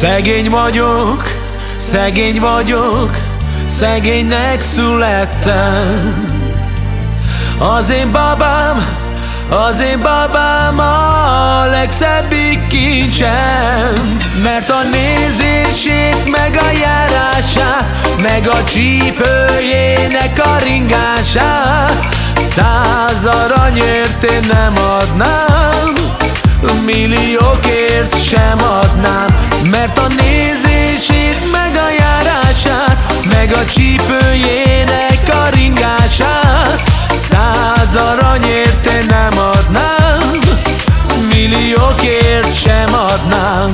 Szegény vagyok, szegény vagyok, szegénynek születtem. Az én babám, az én babám a legszebbik kincsem Mert a nézését, meg a járását Meg a csípőjének a ringását Száz aranyért én nem adnám Milliókért sem adnám Csípőjének a ringását. Száz aranyért én nem adnám Milliókért sem adnám.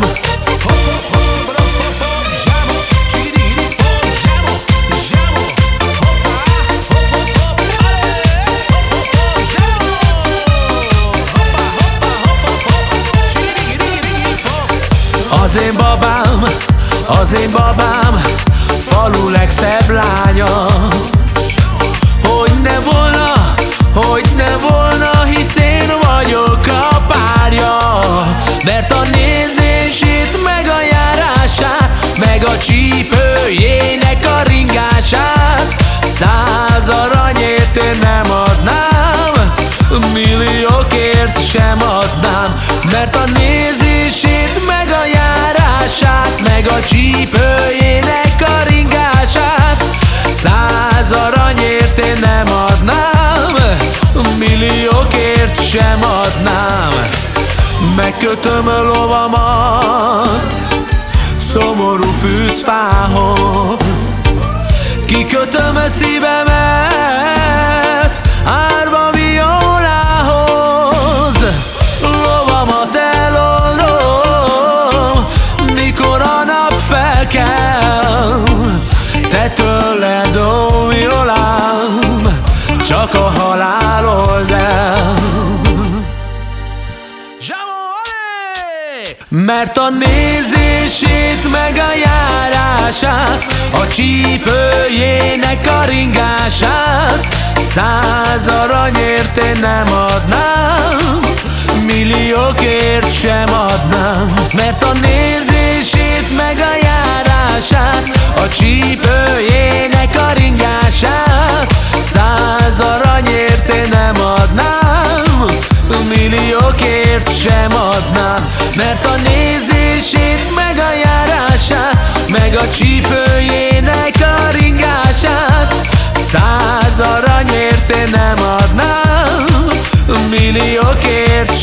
Az én babám, az én babám csípőjének a ringását. Száz aranyért én nem adnám Milliókért sem adnám. Megkötöm a lovamat Szomorú fűzfához felkel Te tőled, ó violám Csak a halál old mert a nézését meg a járását A csípőjének a ringását Száz aranyért én nem adnám Milliókért sem adnám. Mert a nézését meg a A csípőjének a ringását. Száz aranyért én nem adnám Milliókért sem adnám. Mert a nézését, meg a járását Meg a csípőjének a ringását Száz aranyért én nem adnám Milliókért